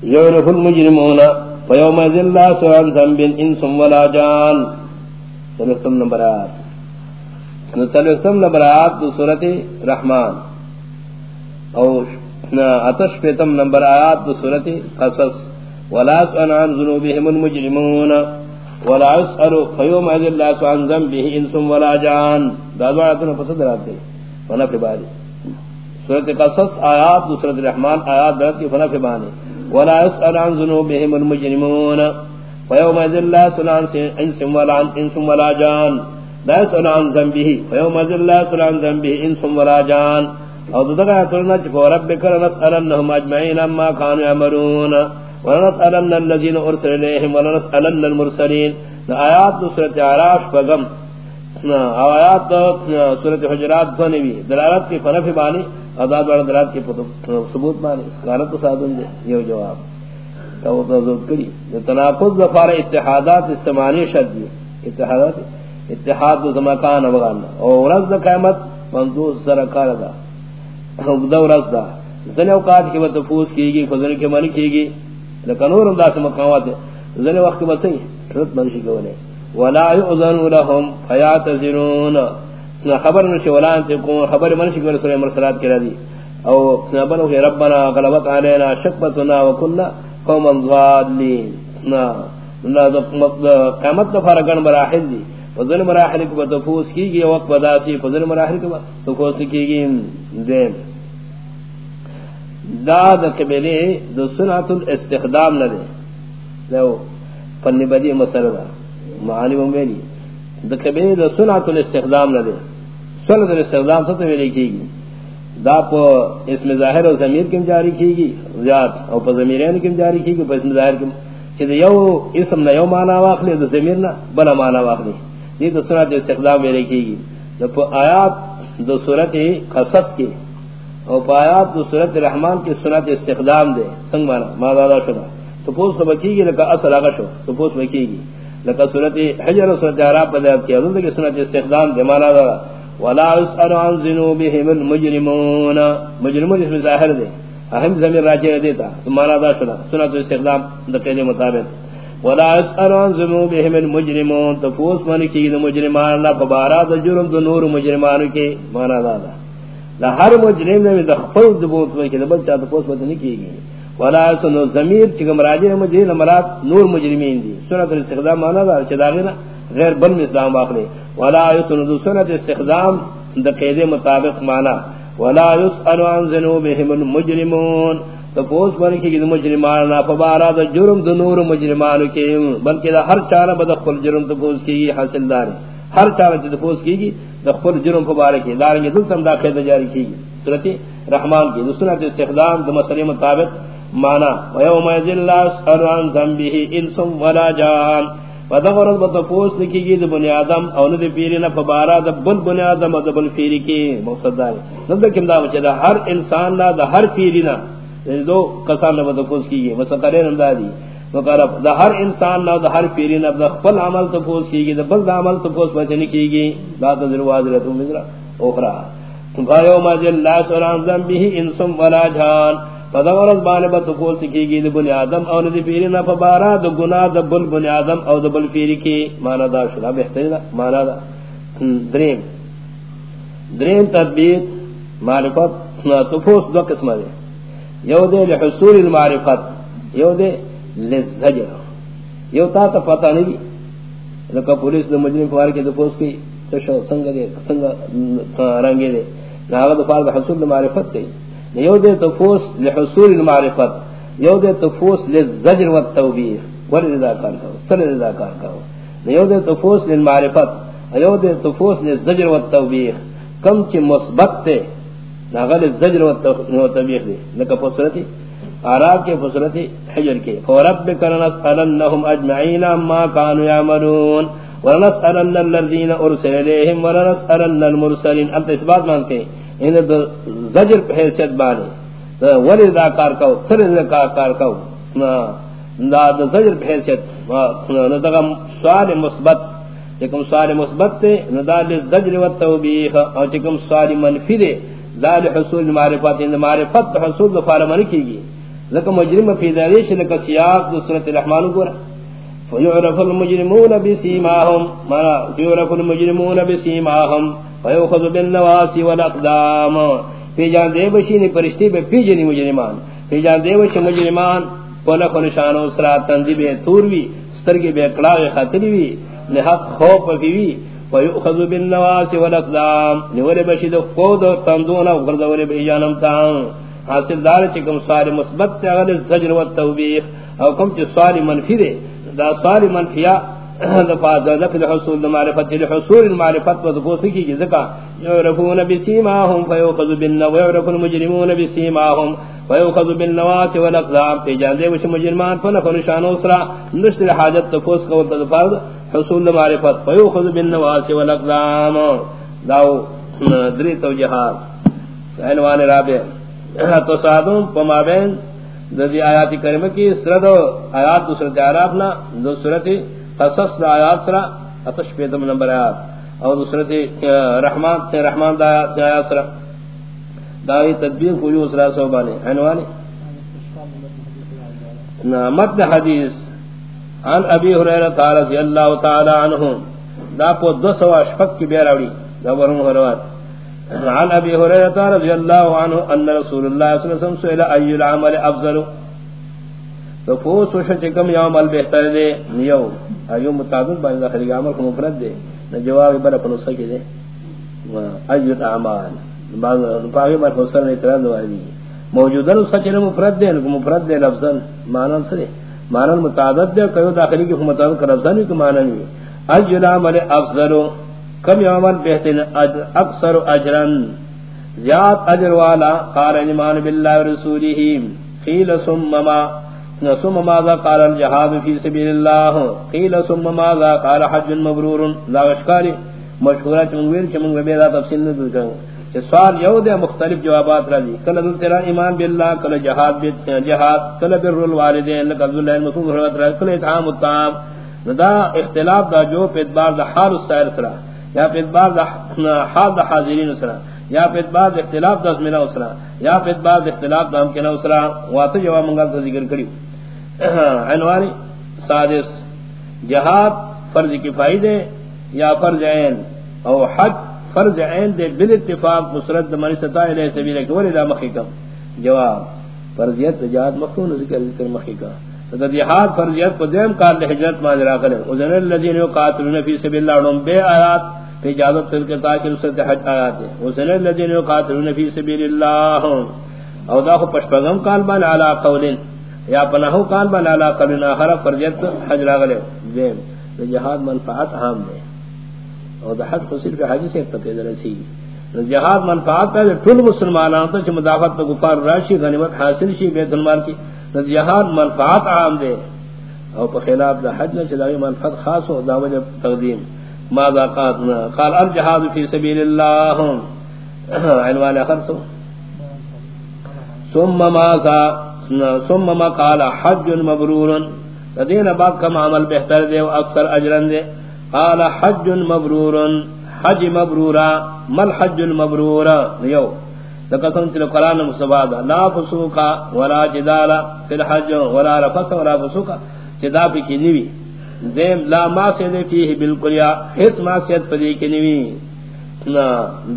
يعرف المجرمون فيوم ذل الله سوى ذنب انس ولا جان. سلسم نمبرات سلسم نمبرات دو سورة رحمان او اتش پیتم نمبر آیات دو سورة قصص. ولا اسأل عن ذنوبهم المجرمون. ولا اسأل فيوم ذل الله سوى عن انس ولا جان. دادو آیاتنا فسد رات دے فنف باری سورة قصص آیات دو سورة رحمان آیات درد کی فنف بانی. ولا يسأل عن ذنوبهم المجرمون. فيوم ذل لا يسأل عن انس ولا عن انس ولا جان. لا يسأل عن ذنبه. فيوم ذل لا يسأل عن ذنبه انس ولا جان. او تدقى يترنا چكو ربك لنسألنهم اجمعين اما كانوا يمرون ولنسألن الذين ارسل اليهم ولنسألن المرسلين آیات سورة عراش فقم آیات سورة حجرات دونی دلالت کی فنف بانی اداد والا درات کے ثبوت مانے کانت تو سادن دے، یہ جواب۔ تو وہ ضرورت کری۔ جو تناقض ظفار اتحادات السمانی شد دی۔ اتحادات، اتحاد دو زمکان افغان۔ اور رز قیامت منذوز سرکار دا۔ دو رز دا۔ زن اوقات کی وتفوس کی گی فضل کے معنی کی گی۔ لیکن اور انداز مقامات زن وقت بسئی رت منشی گولے ولا يؤذن لهم فيعتذرون۔ خبر نشی ولان تے کو خبر منشی کو رسول مرسلات کرا دی. او نبنو کہ ربنا غلبت علینا شقبتنا وكنا قوما ضالين نا نا قیامت دفار گن مراحل دی. فضل مراحل کو تفوس کی گئی وقت بداسی فضل مراحل کو تفوس کی گئی دین داد قبلے دو سنات الاستخدام نہ دے لو فن بدی مسئلہ معانی ممیلی دکبے دو سنات الاستخدام نہ دے سنت الاستخدام ستو میں لکھی گی دا پا اسم ظاہر و ضمیر کم جاری کی گی زیاد او پا ضمیرین کم جاری کی گی پا اسم ظاہر کم کہ دا یو اسم نا یو معنی واقلی دا ضمیر نا بلا معنی واقلی یہ دا سنت استخدام میں لکھی گی دا پا آیات دا سورت قصص کی او پا آیات دا سورت رحمان کی سنت استخدام دے۔ سنگ معنی مادا دا شدا تو پوس تو بکی گی لکا اصل آگا شو۔ تو پوس بکی گی لکا سورت حجر و سورت عراب پا دیاب کی حضرت کی سنت استخدام دے، معنی دا۔ ولا يسأل عن ذنوبهم المجرمون. مجرمون اسم ظاہر دے. اہم زمین راجع دیتا تو مانا دا سنا سنا تو استخدام دقید مطابق. ولا يسأل عن ذنوبهم المجرمون. تفوس من کی دا مجرمان. لا فبارا دا جرم دو نور مجرمان کی مانا دا دا. دا ہر مجرم نے دا خفل دخل دبوت میں کہ بل چاہتا پوس بات نہیں کی گئی ولا سنو ضمیر چکم راجع مجرم مراد نور مجرمین دی. سنا تو استخدام مانا دا. چداغینا غیر بل اسلام واخلے ولا يسن سنت استخدام د قید مطابق معنی. ولا يسأل عن ذنوبهم المجرمون. تفوس بن کی کہ مجرمان نا فبارا د جرم د نور مجرمان کے بلکہ دا ہر چار بد خپل جرم تفوس کی حاصل دار ہر چار تفوس کی گی د خپل جرم فبارا کی۔ دار یہ دل تم دا قید جاری کی سورۃ رحمان کی سنت استخدام د مسئلے مطابق معنی. ويوم يذل الله عن ذنبه انس ولا جان۔ فدغرض بتفوس لکی گی بنی آدم او ندی پیری نا فبارا دا بل بنی آدم او دا بل پیری کی مقصد داری نظر کم دا یعنی بچے دا ہر انسان نا دا ہر پیری نا دو قسان نا بتفوس کی گی مثلا قرین ہم دا دی دا ہر انسان نا دا ہر پیری نا دا بل عمل تفوس کی گی دا بل دا عمل تفوس بچنی کی گی دا تذر واضرتو مزرا اخرى فایو ما جل اللہ سران ذنبی انسم ولا جان. فدغرض بانے با تکی گی دو بنی آدم او ندی پیری نا فبارا دو گناہ دو بل بنی آدم او دو بل پیری کی مانا دا شلا بہتری دا، مانا دا۔ درین درین تدبیر معرفت تفوس دو قسم دے۔ یو دے لحصول المعرفت، یو دے لزجر۔ یو تا تا پتا نہیں لکا پولیس دو مجرم فوار کے تفوس کی سنگ دے، سنگ رنگے دے۔ ناغد فار دا حصول المعرفت کئی۔ یو دے تفوس لحصول المعرفت، یو دے تفوس للزجر والتوبیخ. ورد دا کار کرو سر دا کار کرو یو دے تفوس للمعرفت، یو دے تفوس للزجر والتوبیخ. کم چی مثبت تے ناغل الزجر والتوبیخ دے لکا فسرتی آراب کے فسرتی حجر کے فوربک لنسألنہم اجمعین ما کانوا یعملون ولنسألن الذین ارسل الیہم ولنسألن المرسلین اب اثبات مانتے ہیں. یعنی ان زجر پہ حیثیت بانے. ولی دا کار کاؤ، سر دا کار کاؤ. دا دا زجر پہ حیثیت دا سوال مثبت. چکم سوال مثبت تے دا زجر و توبیخ. اور چکم سوال منفی دے، دا حصول معرفت یعنی ان معرفت حصول دا فارمان کی گی. لکا مجرم فی داریش لکا سیاق دا صورت الرحمن گورا. فیعرف المجرمون بسیماہم. مانا، فیعرف المجرمون بسیماہم. ويؤخذ بالنواصي والاقدام في جان دے بشی نے فرشتے پہ پی جنی مجرمان في جان دے بشی مجرمان پلک نشان و سرات تندی بے تور وی سترگی بے کلاغ خاطری وی، نحق خوف وی ويؤخذ بالنواصي والاقدام نور بشی دو قود و تندون تندونا وغرزور بے جانم تاں حاصل دار چکم سوال مثبت اغل الزجر والتوبیخ او کم چ سوال منفی دے، دا سوال منفیہ دفاز نفل حصول المعرفت لحصول المعرفت وذكوسي کی ذکا يعرفون بسيماهم فيؤخذ بالنو ويعرف المجرمون بسيماهم فيؤخذ بالنواس والاقدام في جانب وش مجرمان فنفن شان اسرا نشر حاجت تفوس قول تفاز حصول المعرفت فيؤخذ بالنواس والاقدام داو، دری توجہات عنوان رابع۔ تصادم پما بین ذی آیات کریمہ کی، سرد آیات دوسرت عرافنا دو قصص دا آیات سرا اتش پیدم نمبر آیات. اور دوسرے تھی رحمان تھے رحمان دا آیات سرا داوی تدبیر کو یو سرا سو بانے عنوانی متن حدیث. عن ابی حریرہ رضی اللہ تعالی عنہ دا پو دو سوا شفق کی بیراوڑی دا ورم حروات عن ابی حریرہ رضی اللہ عنہ ان رسول اللہ صلی اللہ علیہ وسلم سئل، ای العمل افضل؟ تو فوس وش چکم یا عمل بہتر دے نیو ایو متعدد با داخلی عمل کو مفرد دے نہ جواب بر اپن سکی دے ایو اعمال. بعض پاگے بر حسن اعتراض والی موجودن سچن مفرد دے کو مفرد دے لفظا معنی سے معنی متعدد دے کہو داخلی کی متعدد کر لفظا نہیں کہ معنی نہیں ایو عمل افضل، کم عمل بہتر اکثر اجرا. زیاد اجر والا، قال ایمان بالله ورسوله قیل ثم ما. ثم ماذا قال الجهاد في سبيل الله؟ قيل ثم ماذا قال حج مبرور. لا اشكال مشهورہ چنگویر چمنگ بے دا تفصیل نہ دو کہ سوال یو دے مختلف جوابات راضی کل دل تیرا ایمان بالله کل جہاد بیت جہاد، کل بر الوالدین کل ذل المسعود رضی اللہ کل اطعام الطعام. دا اختلاف دا جو پہ اعتبار دا حال السائر سرا، یا پہ اعتبار دا حال دا حاضرین اسرا یا پہ اعتبار اختلاف دس منا اسرا یا پہ اعتبار اختلاف دام کے نہ اسرا واسطے جواب منگل سے ذکر کری ہاں، عنوانی سادس۔ جہاد فرض کفائی دے یا فرض عین؟ او حج فرض عین دے بال اتفاق مسرد من ستا الیہ سبیل کہ ولدا مخکم جواب فرضیت جہاد مخون ذکر ذکر مخکا تو جہاد فرضیت کو دیم کار لے ہجرت ما ذرا کرے اذن الذين يقاتلون في سبيل الله لهم بے آیات پہ اجازت فل کے تاکہ نصرت حج آیات ہے اذن الذين يقاتلون في سبيل الله او دا کو پشپغم کال بان علی قول یا پناہو کال بان علی قول اخر فرضیت حج را گلے دیم جہاد منفعت عام ہے اور دا حج خصوص کے حج سے پتہ درسی جہاد منفعت ہے ٹول مسلمانوں تو مدافعت تو غفار راشی، غنیمت حاصل شی، بیت المال کی. جہاد منفعت عام دے. او پا خلاف دا حج نہ چلاوی منفعت خاص ہو، دا وجہ تقدیم. ماذا قاتنا قال الجہاد فی سبیل اللہ. عنوان اخر سو. ثم ماذا ثم ما قال حج مبرور. دین بعد کم عمل بہتر دے و اکثر اجرن دے قال حج مبرور. حج مبرورا. مل حج مبرورا یو لقسم تل قرآن مصباد لا فسوقا ولا جدالا فی الحج ولا رفس ولا فسوقا جدا پی کی نوی دیم لا ما سید فیہ بالکل یا حت ما سید پدی کی نوی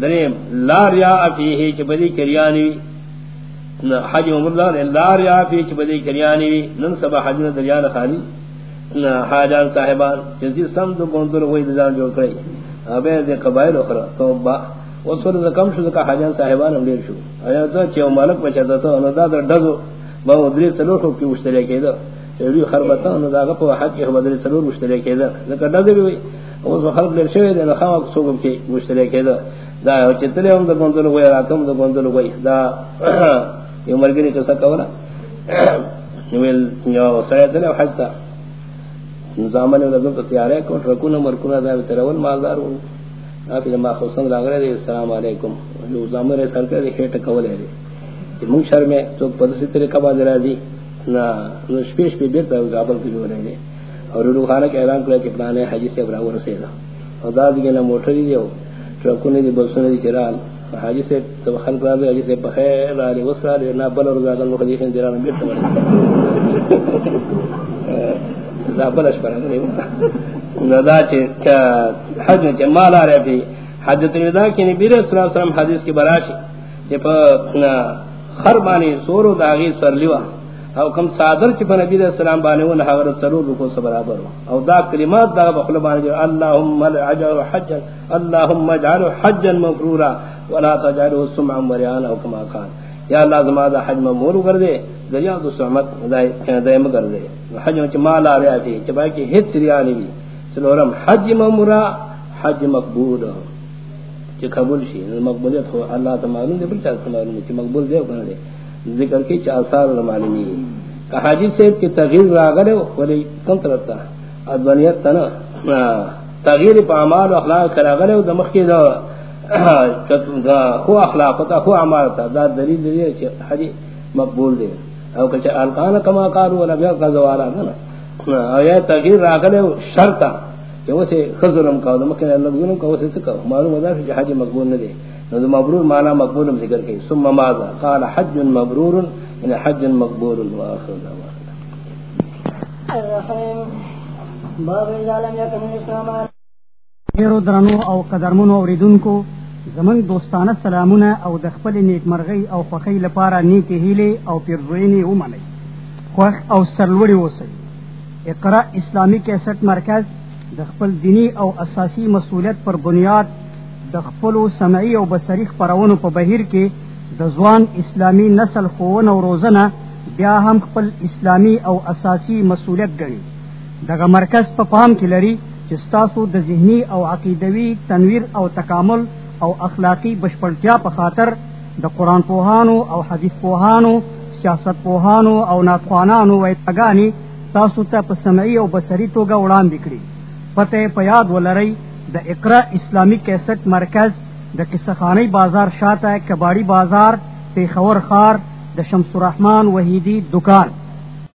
دریم لا ریا فیہ چ پدی کریا حج عمر لا ریا فیہ چ پدی کریا نوی نن سبا حج دریان خالی۔ حاجان صاحبان جسی سمد گوندر وہی دزان جو کرے ابے دے قبائل اخرى، توبہ۔ وصول کم شو کا حاجان صاحبان ہم دیر شو۔ ایا تو چے مالک بچا تو نو دا دزو با ادری سلو کو کی مشتری کے دا۔ یی خربتا نو دا کو حق کی مدری سلو مشتری کے دا۔ لکہ دزو بھی او خلق لر شوی دا خوا سو کی مشتری کے دا۔ دا چتلے ہم دا گوندل وے راتم دا گوندل وے دا یو مرگری کسا کولا ویل یو سایت نے حجتا زامن لگن تو تیار ہے کو رکو نمبر کو دا ترول مالدار آپ جما حسن لاغرے دے السلام علیکم. جو زامر سر کے ہیٹ کولے دے کہ من شر میں تو پدسی طریقہ با درا دی نا نو سپیش پہ بیرتا گابل کی جو رہے اور روحانہ کے اعلان کرا کہ پلانے حجی سے ابراہیم رسیدا اور دا دی نہ موٹر دی دیو ٹرکوں نے دی بسوں دی چرال حاجی سے تو خلق را دے حاجی سے بخیر علی وسرا دے نہ بل اور زیادہ مخدی ہیں، دیران بیرتا دا بلش پر ندا چ حج چ مال ارے بھی۔ حجۃ الوداع کی نبی صلی اللہ علیہ وسلم حدیث کی براشی کہ خر بانی سورو داغی سر لیوا۔ او کم صادر چ نبی علیہ السلام بانے و نہ سرور کو سب برابر او دا کلمات دا بخل بان جو اللهم اجعل حجا اللهم اجعل حجا مبرورا ولا تجعله سمعا مريانا او كما قال یا اللہ زما دا حج ممور کر دے دریا تو سمت دای دائم کر دے حج وچ مال ا رہا تھی چبا کہ ہت سریا نہیں بھی. حج ممورا حج مقبول. کہ قبول شی، مقبولیت ہو، اللہ تعالی نے بل چاہ سمال کہ مقبول دے کر دے. ذکر کی چا اثار المعلمی کہ حاجی سے کہ تغیر راغلے ولی کم ترتا ادوانیت تنا تغیر پا اعمال و اخلاق کراغلے و دمخ کی دا۔ خو اخلاق تا، خو اعمال تا۔ دا دلیل دلیل چھ حجی مقبول دے او کہ الکان کما قالوا ولا بیا قزوارا نا او یہ تغیر راغلے شرطا کہ وہ سے خزرم کا مکن اللہ گنو کا وہ سے سکا معلوم ہے کہ حج مقبول نہ دے نو مبرور معنی مقبول ذکر کی ثم ماذا؟ قال حج مبرور ان حج مقبول واخر الرحیم. باب ظالم یکن اسلام ډیرو درنو او قدرمنو اوریدونکو زمنګ دوستانه سلامونه او د خپل نیکمرغي او خوخی لپاره نیکه هیله او پیرزوینی ومنئ. خوخ او سرلوړي اوسئ. اقرا اسلامی کیسټ مرکز د خپل دینی او اساسی مسولیت پر بنیاد د خپل سمعي او بصری خبرونو په بهیر کې د ځوان اسلامی نسل خوونه او روزنه بیا هم خپل اسلامی او اساسی مسولیت ګڼي. دغه مرکز په پا پام کې لري چې تاسو د ذهني او عقیدوي تنویر او تکامل او اخلاقی بشپړتیا په خاطر د قران پوهانو او حدیث پوهانو، سیاست پوهانو او ناخوانانو وایتګانی تاسو ته په سمعي او بصري توګه وړاندې کړي. پته په یاد ولرئ دا اقرا اسلامی کیسٹ مرکز، دا کسخانی بازار شاہ کباڑی بازار، پیخور خار د شمس الرحمن وحیدی دکان۔